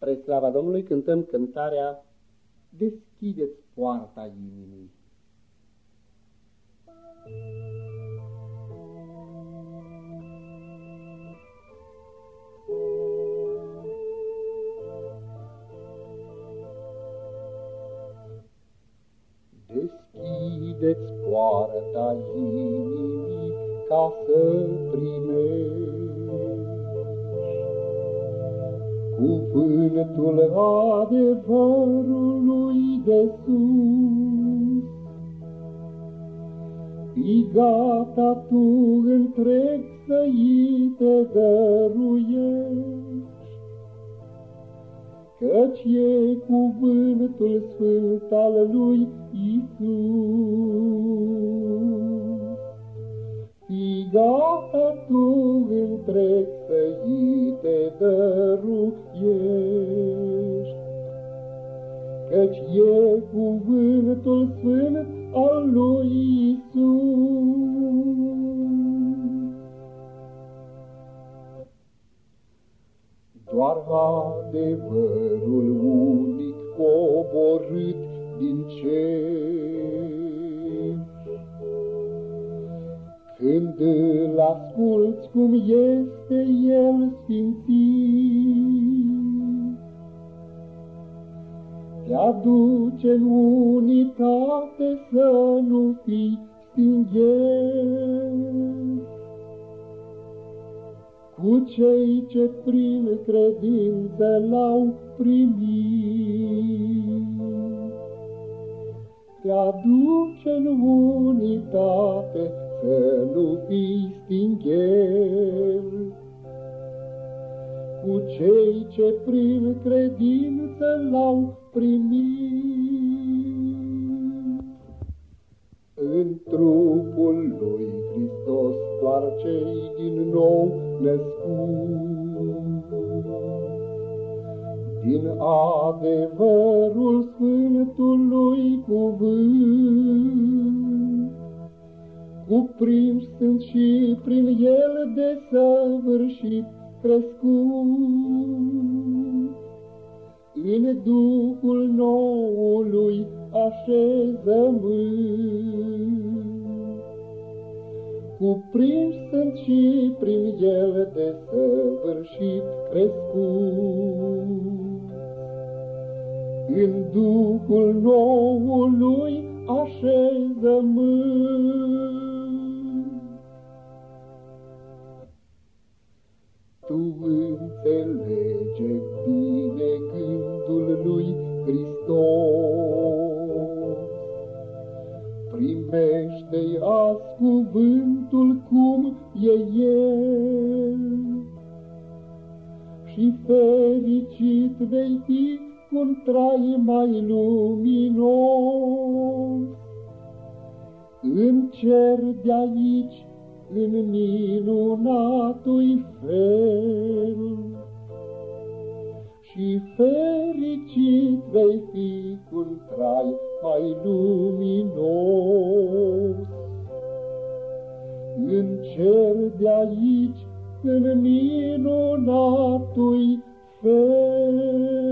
Spre slava Domnului cântăm cântarea Deschideți poarta inimii. Deschideți poarta inimii ca să primești cuvântul adevărului de sus. Fii gata tu întreg să-i te dăruiești, Căci e cuvântul sfânt al lui Isus. Gata tu întreg să-i te dăruiești, Căci e cuvântul sfânt al lui Isus. Doar adevărul unic coborât din cer, Când îl asculți cum este el sfințit, Te aduce în unitate să nu fii stinghet. Cu cei ce prin credință l-au primit, Te aduce în unitate să nu fii stingher. Cu cei ce prin credință l-au primit. În trupul lui Hristos doar cei din nou născut. Din adevărul Sfântului cuvânt, cuprins sunt și prin el de săvârșit crescut. În Duhul noului așezământ, cuprins sunt și prin el de săvârșit crescut. În Duhul noului tu înțelege bine gândul lui Hristos. Primește-i azi cuvântul cum e El și fericit vei fi cu trai mai luminos. În cer de aici în minunatui fel. Și fericit vei fi cu trai mai luminos. În cer de aici, în minunatui fel.